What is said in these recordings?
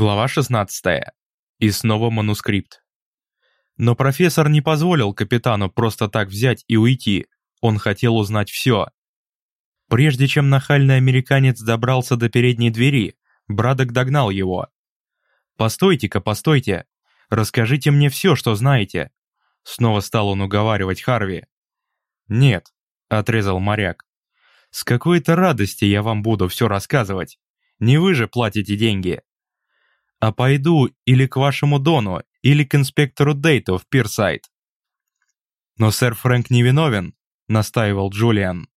Глава 16. И снова манускрипт. Но профессор не позволил капитану просто так взять и уйти. Он хотел узнать все. Прежде чем нахальный американец добрался до передней двери, Брадок догнал его. «Постойте-ка, постойте! Расскажите мне все, что знаете!» Снова стал он уговаривать Харви. «Нет», — отрезал моряк. «С какой-то радости я вам буду все рассказывать. Не вы же платите деньги. А пойду или к вашему Дону, или к инспектору Дейту в Пирсайд». «Но сэр Фрэнк не виновен», — настаивал Джулиан.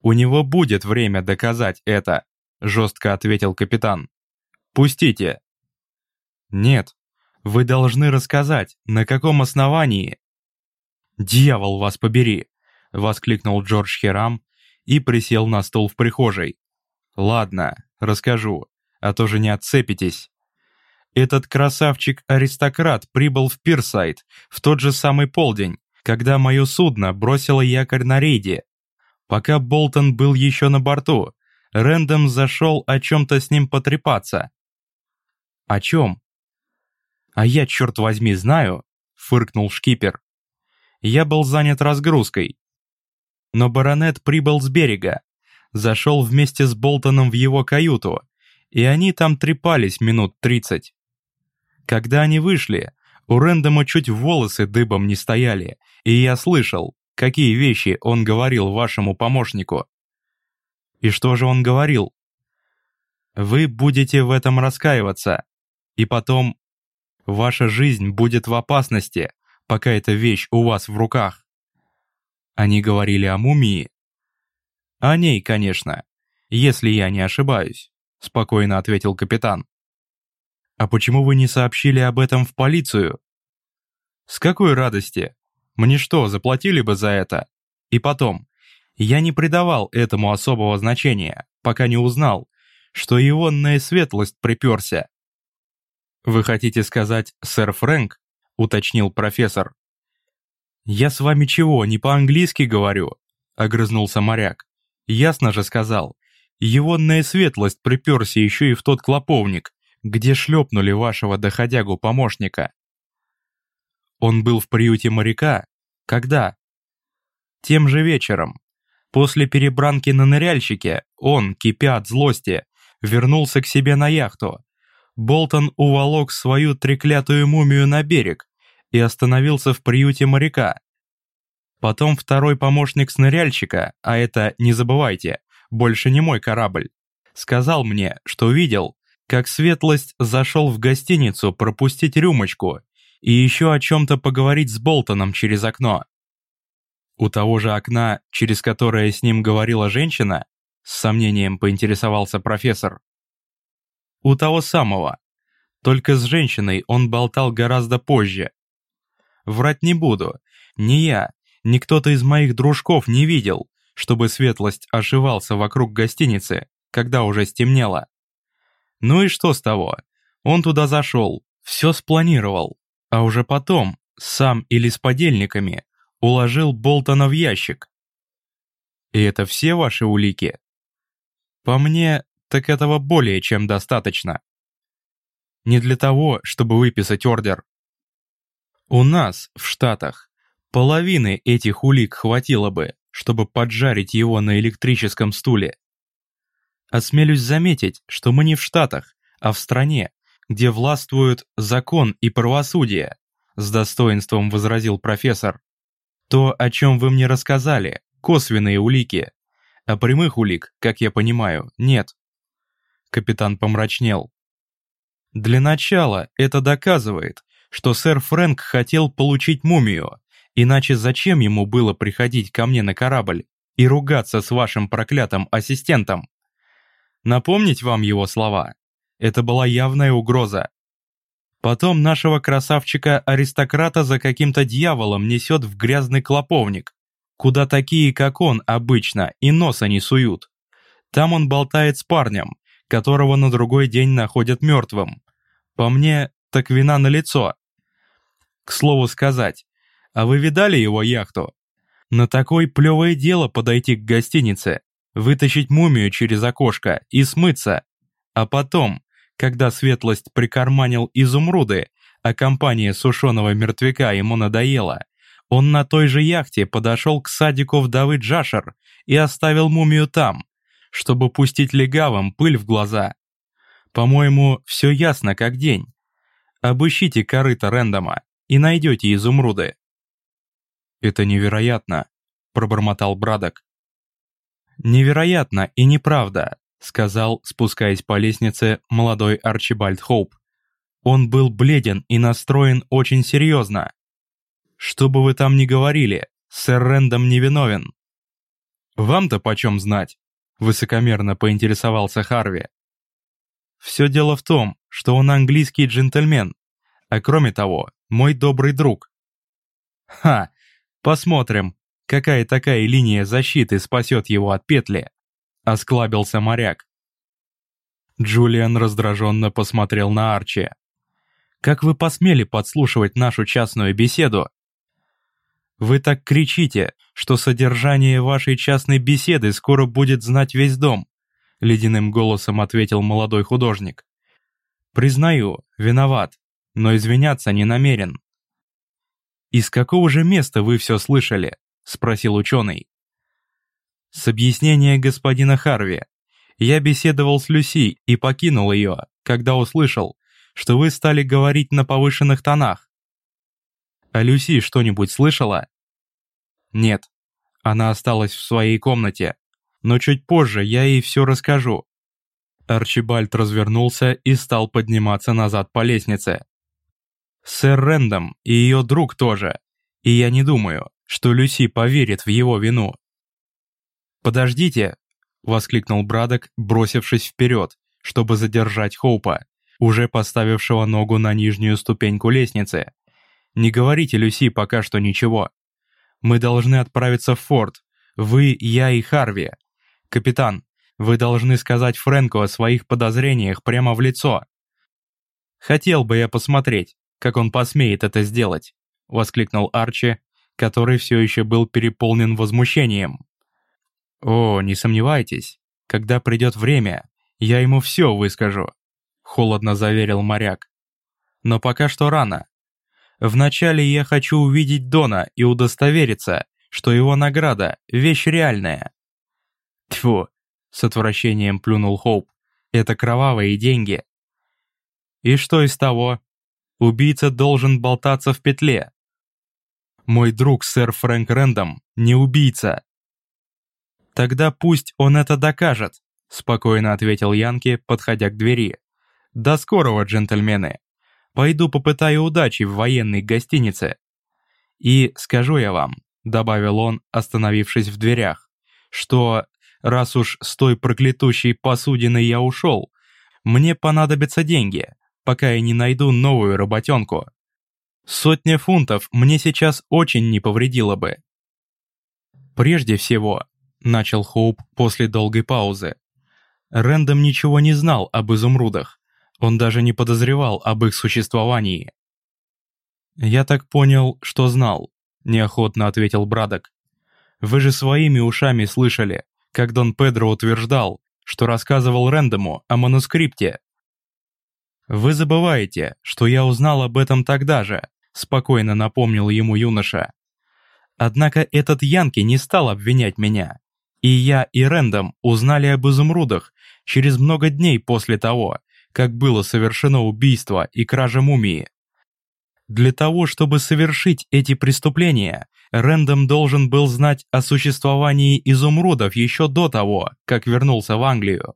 «У него будет время доказать это», — жестко ответил капитан. «Пустите». «Нет, вы должны рассказать, на каком основании...» «Дьявол вас побери!» — воскликнул Джордж Херам и присел на стол в прихожей. «Ладно, расскажу, а то же не отцепитесь». Этот красавчик-аристократ прибыл в Пирсайд в тот же самый полдень, когда мое судно бросило якорь на рейде. Пока Болтон был еще на борту, Рэндом зашел о чем-то с ним потрепаться. «О чем?» «А я, черт возьми, знаю», — фыркнул шкипер. «Я был занят разгрузкой». Но баронет прибыл с берега, зашел вместе с Болтоном в его каюту, и они там трепались минут тридцать. Когда они вышли, у Рэндома чуть волосы дыбом не стояли, и я слышал, какие вещи он говорил вашему помощнику. И что же он говорил? Вы будете в этом раскаиваться, и потом ваша жизнь будет в опасности, пока эта вещь у вас в руках. Они говорили о мумии? О ней, конечно, если я не ошибаюсь, спокойно ответил капитан. «А почему вы не сообщили об этом в полицию?» «С какой радости? Мне что, заплатили бы за это? И потом, я не придавал этому особого значения, пока не узнал, что ионная светлость приперся». «Вы хотите сказать, сэр Фрэнк?» — уточнил профессор. «Я с вами чего, не по-английски говорю?» — огрызнулся моряк. «Ясно же сказал. Ионная светлость приперся еще и в тот клоповник, где шлепнули вашего доходягу-помощника. Он был в приюте моряка? Когда? Тем же вечером. После перебранки на ныряльщике он, кипя от злости, вернулся к себе на яхту. Болтон уволок свою треклятую мумию на берег и остановился в приюте моряка. Потом второй помощник сныряльщика, а это, не забывайте, больше не мой корабль, сказал мне, что видел, как Светлость зашел в гостиницу пропустить рюмочку и еще о чем-то поговорить с Болтоном через окно. У того же окна, через которое с ним говорила женщина, с сомнением поинтересовался профессор. У того самого. Только с женщиной он болтал гораздо позже. Врать не буду. Ни я, ни кто-то из моих дружков не видел, чтобы Светлость ошивался вокруг гостиницы, когда уже стемнело. Ну и что с того? Он туда зашел, все спланировал, а уже потом, сам или с подельниками, уложил Болтона в ящик. И это все ваши улики? По мне, так этого более чем достаточно. Не для того, чтобы выписать ордер. У нас, в Штатах, половины этих улик хватило бы, чтобы поджарить его на электрическом стуле. Осмелюсь заметить, что мы не в Штатах, а в стране, где властвуют закон и правосудие, с достоинством возразил профессор. То, о чем вы мне рассказали, косвенные улики, а прямых улик, как я понимаю, нет. Капитан помрачнел. Для начала это доказывает, что сэр Фрэнк хотел получить мумию, иначе зачем ему было приходить ко мне на корабль и ругаться с вашим проклятым ассистентом? Напомнить вам его слова? Это была явная угроза. Потом нашего красавчика-аристократа за каким-то дьяволом несет в грязный клоповник, куда такие, как он, обычно и носа не суют. Там он болтает с парнем, которого на другой день находят мертвым. По мне, так вина на лицо. К слову сказать, а вы видали его яхту? На такое плевое дело подойти к гостинице, вытащить мумию через окошко и смыться. А потом, когда светлость прикарманил изумруды, а компания сушеного мертвяка ему надоела, он на той же яхте подошел к садику вдовы Джашер и оставил мумию там, чтобы пустить легавым пыль в глаза. По-моему, все ясно как день. Обыщите корыто Рэндома и найдете изумруды. «Это невероятно», — пробормотал Брадок. «Невероятно и неправда», — сказал, спускаясь по лестнице, молодой Арчибальд Хоуп. Он был бледен и настроен очень серьезно. «Что бы вы там ни говорили, сэр Рэндом невиновен». «Вам-то почем знать?» — высокомерно поинтересовался Харви. «Все дело в том, что он английский джентльмен, а кроме того, мой добрый друг». «Ха! Посмотрим, какая такая линия защиты спасет его от петли», — осклабился моряк. Джулиан раздраженно посмотрел на Арчи. «Как вы посмели подслушивать нашу частную беседу?» «Вы так кричите, что содержание вашей частной беседы скоро будет знать весь дом», — ледяным голосом ответил молодой художник. «Признаю, виноват, но извиняться не намерен». «Из какого же места вы все слышали?» — спросил ученый. «С объяснения господина Харви. Я беседовал с Люси и покинул ее, когда услышал, что вы стали говорить на повышенных тонах. А Люси что-нибудь слышала? Нет, она осталась в своей комнате, но чуть позже я ей все расскажу. Арчибальд развернулся и стал подниматься назад по лестнице. Сэр Рэндом и ее друг тоже, и я не думаю, что Люси поверит в его вину. «Подождите!» — воскликнул Брадок, бросившись вперед, чтобы задержать Хоупа уже поставившего ногу на нижнюю ступеньку лестницы. «Не говорите, Люси, пока что ничего. Мы должны отправиться в форт. Вы, я и Харви. Капитан, вы должны сказать Фрэнку о своих подозрениях прямо в лицо». «Хотел бы я посмотреть, как он посмеет это сделать», — воскликнул Арчи, который все еще был переполнен возмущением. «О, не сомневайтесь, когда придет время, я ему все выскажу холодно заверил моряк. Но пока что рано. Вначале я хочу увидеть Дона и удостовериться, что его награда — вещь реальная. Тьфу, с отвращением плюнул Хоуп. Это кровавые деньги. И что из того? Убийца должен болтаться в петле. Мой друг сэр Фрэнк Рэндом не убийца. Тогда пусть он это докажет, спокойно ответил Янки, подходя к двери. До скорого, джентльмены. Пойду попытаю удачи в военной гостинице. И скажу я вам, добавил он, остановившись в дверях, что раз уж с той проклятущей посудиной я ушел, мне понадобятся деньги, пока я не найду новую работенку. Сотня фунтов мне сейчас очень не повредило бы. Прежде всего, начал Хоуп после долгой паузы, Рэндом ничего не знал об изумрудах, он даже не подозревал об их существовании. «Я так понял, что знал», — неохотно ответил Брадок. «Вы же своими ушами слышали, как Дон Педро утверждал, что рассказывал Рэндому о манускрипте. Вы забываете, что я узнал об этом тогда же», — спокойно напомнил ему юноша. Однако этот Янки не стал обвинять меня. И я, и Рэндом узнали об изумрудах через много дней после того, как было совершено убийство и кража мумии. Для того, чтобы совершить эти преступления, Рэндом должен был знать о существовании изумрудов еще до того, как вернулся в Англию.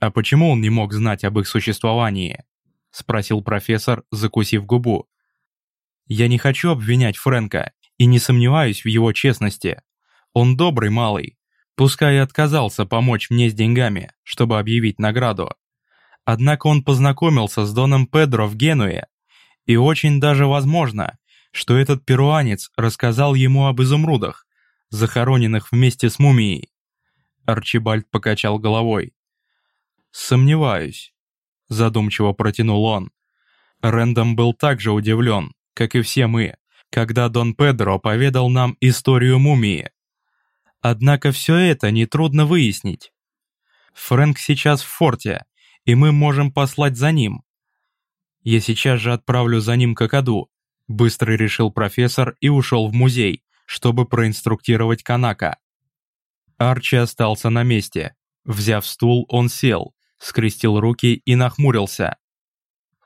«А почему он не мог знать об их существовании?» — спросил профессор, закусив губу. «Я не хочу обвинять Фрэнка и не сомневаюсь в его честности. Он добрый малый, пускай и отказался помочь мне с деньгами, чтобы объявить награду. Однако он познакомился с Доном Педро в Генуе, и очень даже возможно, что этот перуанец рассказал ему об изумрудах, захороненных вместе с мумией. Арчибальд покачал головой. «Сомневаюсь», — задумчиво протянул он. Рэндом был так же удивлен, как и все мы, когда Дон Педро поведал нам историю мумии. Однако все это нетрудно выяснить. Фрэнк сейчас в форте, и мы можем послать за ним. Я сейчас же отправлю за ним Какаду, быстро решил профессор и ушел в музей, чтобы проинструктировать Канака. Арчи остался на месте. Взяв стул, он сел, скрестил руки и нахмурился.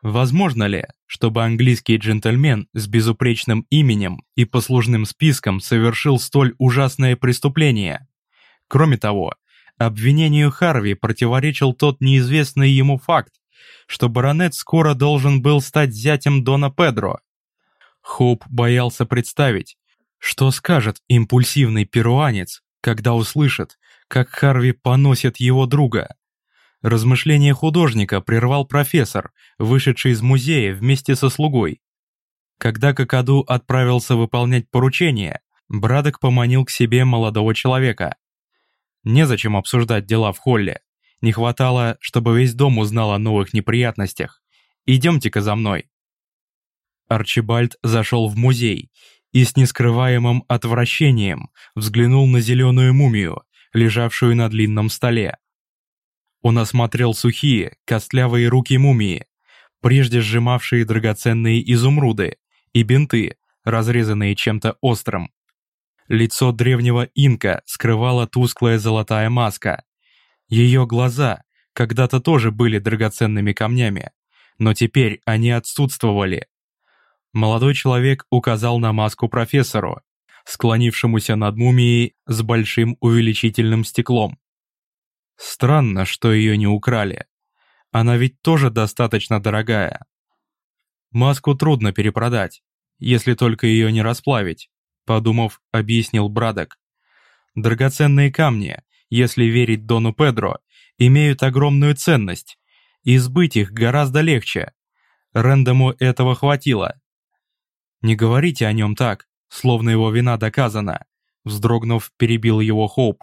Возможно ли, чтобы английский джентльмен с безупречным именем и послужным списком совершил столь ужасное преступление? Кроме того, обвинению Харви противоречил тот неизвестный ему факт, что баронет скоро должен был стать зятем Дона Педро. Хоуп боялся представить, что скажет импульсивный перуанец, когда услышит, как Харви поносит его друга. Размышление художника прервал профессор, вышедший из музея вместе со слугой. Когда Какаду отправился выполнять поручение, Брадок поманил к себе молодого человека. Незачем обсуждать дела в холле. Не хватало, чтобы весь дом узнал о новых неприятностях. Идемте-ка за мной. Арчибальд зашел в музей и с нескрываемым отвращением взглянул на зеленую мумию, лежавшую на длинном столе. Он осмотрел сухие, костлявые руки мумии, прежде сжимавшие драгоценные изумруды, и бинты, разрезанные чем-то острым. Лицо древнего инка скрывала тусклая золотая маска. Ее глаза когда-то тоже были драгоценными камнями, но теперь они отсутствовали. Молодой человек указал на маску профессору, склонившемуся над мумией с большим увеличительным стеклом. Странно, что ее не украли. Она ведь тоже достаточно дорогая. Маску трудно перепродать, если только ее не расплавить, подумав, объяснил Брадок. Драгоценные камни, если верить Дону Педро, имеют огромную ценность, и сбыть их гораздо легче. Рэндому этого хватило. Не говорите о нем так, словно его вина доказана, вздрогнув, перебил его Хоуп.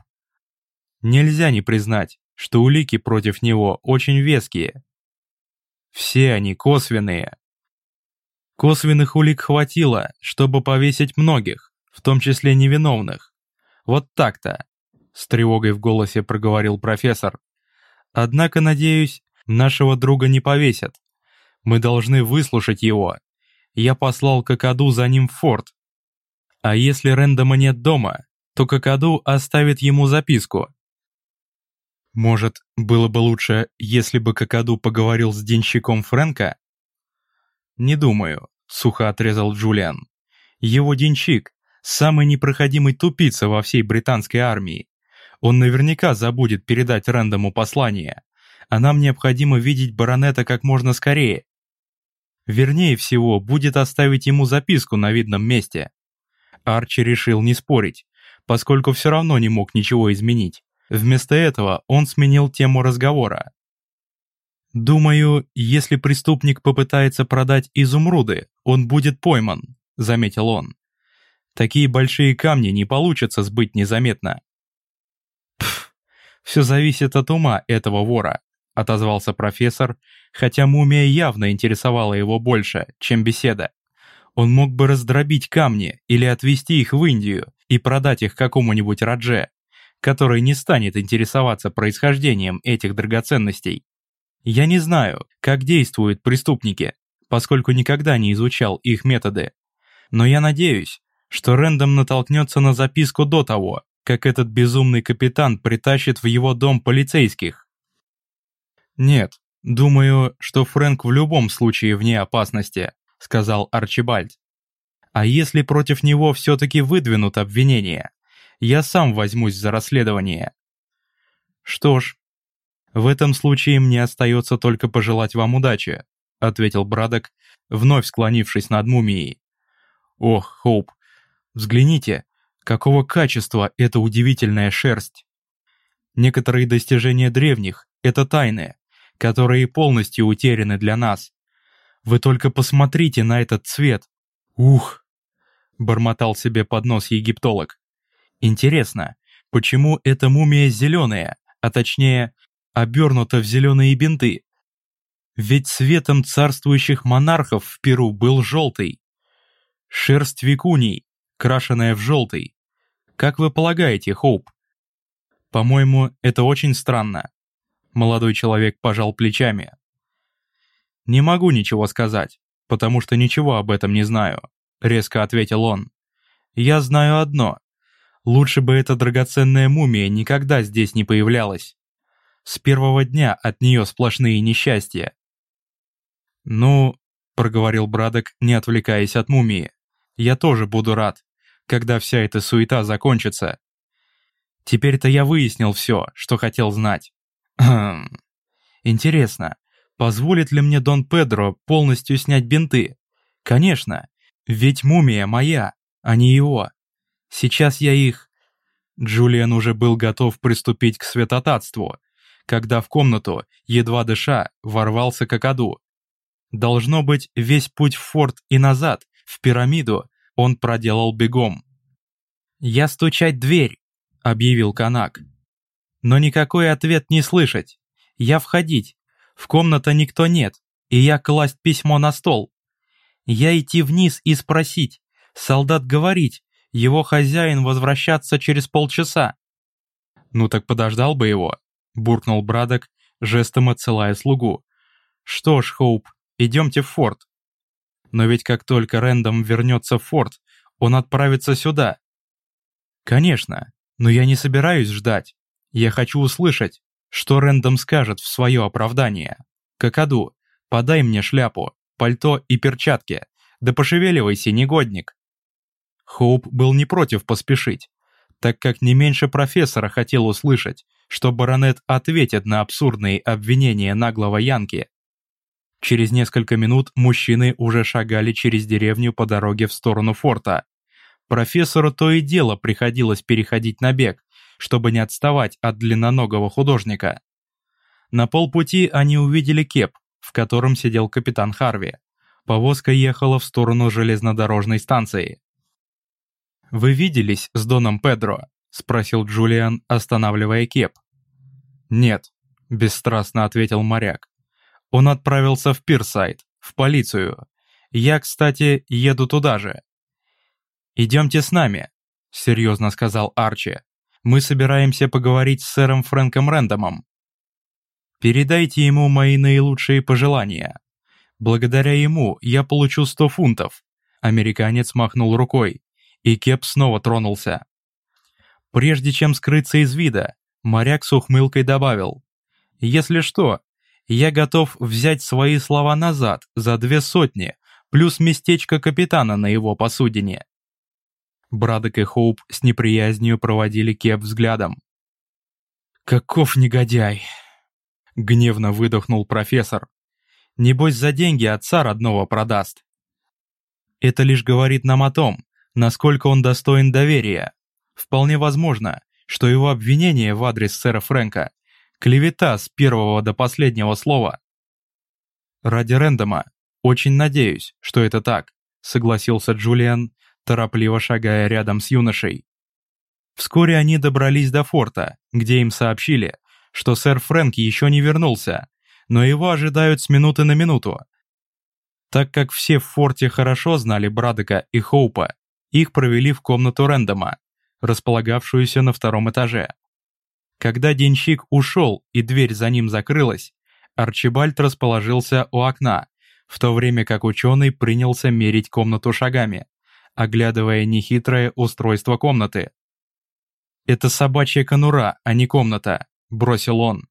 Нельзя не признать, что улики против него очень веские. Все они косвенные. Косвенных улик хватило, чтобы повесить многих, в том числе невиновных. Вот так-то, с тревогой в голосе проговорил профессор. Однако, надеюсь, нашего друга не повесят. Мы должны выслушать его. Я послал Какаду за ним в форт. А если Рэндома нет дома, то Какаду оставит ему записку, может, было бы лучше, если бы Какаду поговорил с денщиком Фрэнка? Не думаю, сухо отрезал Джулиан. Его денщик – самый непроходимый тупица во всей британской армии. Он наверняка забудет передать Рэндому послание, а нам необходимо видеть баронета как можно скорее. Вернее всего, будет оставить ему записку на видном месте. Арчи решил не спорить, поскольку все равно не мог ничего изменить. Вместо этого он сменил тему разговора. «Думаю, если преступник попытается продать изумруды, он будет пойман», — заметил он. «Такие большие камни не получится сбыть незаметно». «Пф, все зависит от ума этого вора», — отозвался профессор, хотя мумия явно интересовала его больше, чем беседа. Он мог бы раздробить камни или отвезти их в Индию и продать их какому-нибудь Радже, который не станет интересоваться происхождением этих драгоценностей. Я не знаю, как действуют преступники, поскольку никогда не изучал их методы. Но я надеюсь, что Рэндом натолкнется на записку до того, как этот безумный капитан притащит в его дом полицейских. «Нет, думаю, что Фрэнк в любом случае вне опасности», — сказал Арчибальд. «А если против него все-таки выдвинут обвинения, я сам возьмусь за расследование. Что ж, в этом случае мне остается только пожелать вам удачи, ответил Брадок, вновь склонившись над мумией. Ох, Хоуп, взгляните, какого качества эта удивительная шерсть. Некоторые достижения древних — это тайны, которые полностью утеряны для нас. Вы только посмотрите на этот цвет. Ух! Бормотал себе под нос египтолог. Интересно, почему эта мумия зеленая, а точнее, обернута в зеленые бинты? Ведь цветом царствующих монархов в Перу был желтый. Шерсть викуний, крашеная в желтый. Как вы полагаете, Хоуп? По-моему, это очень странно. Молодой человек пожал плечами. «Не могу ничего сказать, потому что ничего об этом не знаю», — резко ответил он. «Я знаю одно. Лучше бы эта драгоценная мумия никогда здесь не появлялась. С первого дня от нее сплошные несчастья». «Ну», — проговорил Брадок, не отвлекаясь от мумии, — «я тоже буду рад, когда вся эта суета закончится. Теперь-то я выяснил все, что хотел знать. Хм. Интересно, позволит ли мне Дон Педро полностью снять бинты? Конечно, ведь мумия моя, а не его. Сейчас я их... Джулиан уже был готов приступить к святотатству, когда в комнату, едва дыша, ворвался Кокаду. Должно быть, весь путь в форт и назад, в пирамиду, он проделал бегом. «Я стучать дверь!» — объявил Канак. «Но никакой ответ не слышать. Я входить. В комната никто нет, и я класть письмо на стол. Я идти вниз и спросить. Солдат говорить, его хозяин возвращаться через полчаса». «Ну так подождал бы его», — буркнул Брадок, жестом отсылая слугу. «Что ж, Хоуп, идемте в форт». Но ведь как только Рэндом вернется в форт, он отправится сюда. Конечно, но я не собираюсь ждать. Я хочу услышать, что Рэндом скажет в свое оправдание. Какаду, подай мне шляпу, пальто и перчатки. Да пошевеливайся, негодник. Хоуп был не против поспешить, так как не меньше профессора хотел услышать, что баронет ответит на абсурдные обвинения наглого Янки. Через несколько минут мужчины уже шагали через деревню по дороге в сторону форта. Профессору то и дело приходилось переходить на бег, чтобы не отставать от длинноногого художника. На полпути они увидели кеп, в котором сидел капитан Харви. Повозка ехала в сторону железнодорожной станции. «Вы виделись с Доном Педро?» — спросил Джулиан, останавливая кеп. «Нет», — бесстрастно ответил моряк. Он отправился в Пирсайд, в полицию. Я, кстати, еду туда же. «Идемте с нами», — серьезно сказал Арчи. «Мы собираемся поговорить с сэром Фрэнком Рэндомом. Передайте ему мои наилучшие пожелания. Благодаря ему я получу сто фунтов». Американец махнул рукой, и Кеп снова тронулся. Прежде чем скрыться из вида, моряк с ухмылкой добавил. «Если что, я готов взять свои слова назад за две сотни, плюс местечко капитана на его посудине. Брадок и Хоуп с неприязнью проводили Кеп взглядом. «Каков негодяй!» — гневно выдохнул профессор. «Небось, за деньги отца родного продаст». Это лишь говорит нам о том, насколько он достоин доверия. Вполне возможно, что его обвинение в адрес сэра Фрэнка Клевета с первого до последнего слова. Ради Рэндома, очень надеюсь, что это так, согласился Джулиан, торопливо шагая рядом с юношей. Вскоре они добрались до форта, где им сообщили, что сэр Фрэнк еще не вернулся, но его ожидают с минуты на минуту. Так как все в форте хорошо знали Брадока и Хоупа, их провели в комнату Рэндома, располагавшуюся на втором этаже. Когда денщик ушел и дверь за ним закрылась, Арчибальд расположился у окна, в то время как ученый принялся мерить комнату шагами, оглядывая нехитрое устройство комнаты. «Это собачья конура, а не комната», — бросил он.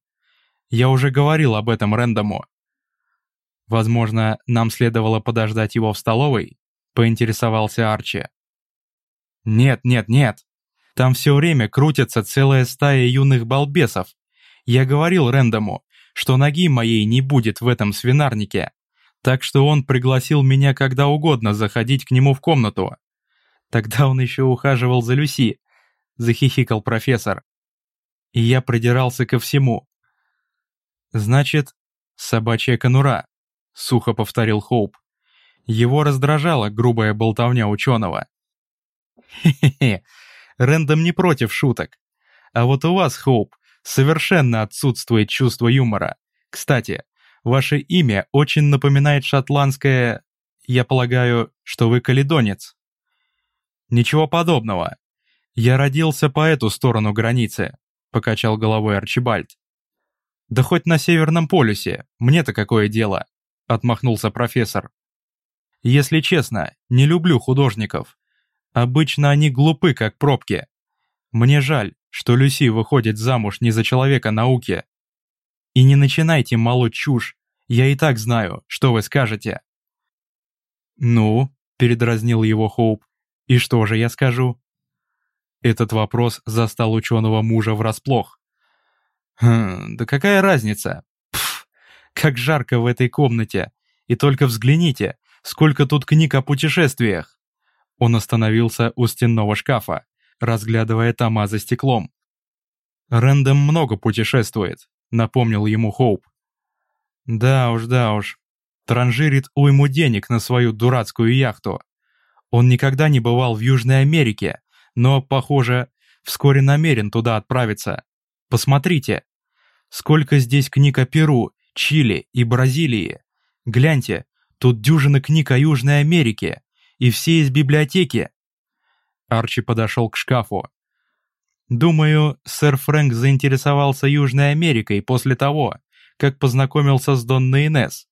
«Я уже говорил об этом Рэндому». «Возможно, нам следовало подождать его в столовой?» — поинтересовался Арчи. «Нет, нет, нет», там все время крутится целая стая юных балбесов. Я говорил Рэндому, что ноги моей не будет в этом свинарнике. Так что он пригласил меня когда угодно заходить к нему в комнату. Тогда он еще ухаживал за Люси, захихикал профессор. И я придирался ко всему. Значит, собачья конура, сухо повторил Хоуп. Его раздражала грубая болтовня ученого. «Хе-хе-хе, Рэндом не против шуток. А вот у вас, Хоуп, совершенно отсутствует чувство юмора. Кстати, ваше имя очень напоминает шотландское... Я полагаю, что вы каледонец. Ничего подобного. Я родился по эту сторону границы, покачал головой Арчибальд. «Да хоть на Северном полюсе, мне-то какое дело?» — отмахнулся профессор. «Если честно, не люблю художников. Обычно они глупы, как пробки. Мне жаль, что Люси выходит замуж не за человека науки. И не начинайте молоть чушь, я и так знаю, что вы скажете». «Ну?» — передразнил его Хоуп. «И что же я скажу?» Этот вопрос застал ученого мужа врасплох. «Хм, да какая разница? Пф, как жарко в этой комнате. И только взгляните, сколько тут книг о путешествиях!» Он остановился у стенного шкафа, разглядывая тома за стеклом. «Рэндом много путешествует», — напомнил ему Хоуп. «Да уж, да уж. Транжирит уйму денег на свою дурацкую яхту. Он никогда не бывал в Южной Америке, но, похоже, вскоре намерен туда отправиться. Посмотрите, сколько здесь книг о Перу, Чили и Бразилии. Гляньте, тут дюжина книг о Южной Америке, и все из библиотеки. Арчи подошел к шкафу. Думаю, сэр Фрэнк заинтересовался Южной Америкой после того, как познакомился с Донной Инесс.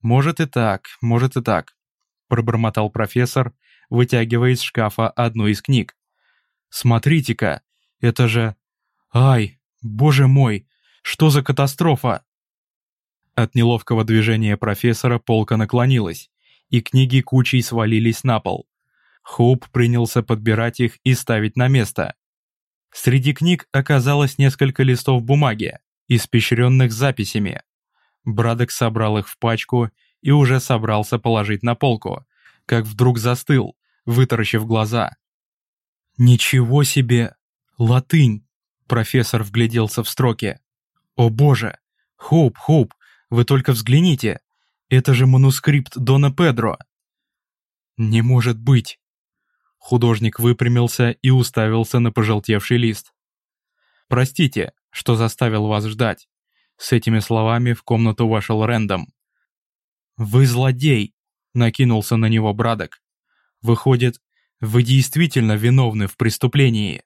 «Может и так, может и так», — пробормотал профессор, вытягивая из шкафа одну из книг. «Смотрите-ка, это же... Ай, боже мой, что за катастрофа!» От неловкого движения профессора полка наклонилась, и книги кучей свалились на пол. Хоуп принялся подбирать их и ставить на место. Среди книг оказалось несколько листов бумаги, испещренных записями. Брадок собрал их в пачку и уже собрался положить на полку, как вдруг застыл, вытаращив глаза. «Ничего себе! Латынь!» Профессор вгляделся в строки. «О боже! Хоуп, Хоуп, вы только взгляните! Это же манускрипт Дона Педро!» «Не может быть!» Художник выпрямился и уставился на пожелтевший лист. «Простите, что заставил вас ждать». С этими словами в комнату вошел Рэндом. «Вы злодей!» — накинулся на него Брадок. «Выходит, вы действительно виновны в преступлении?»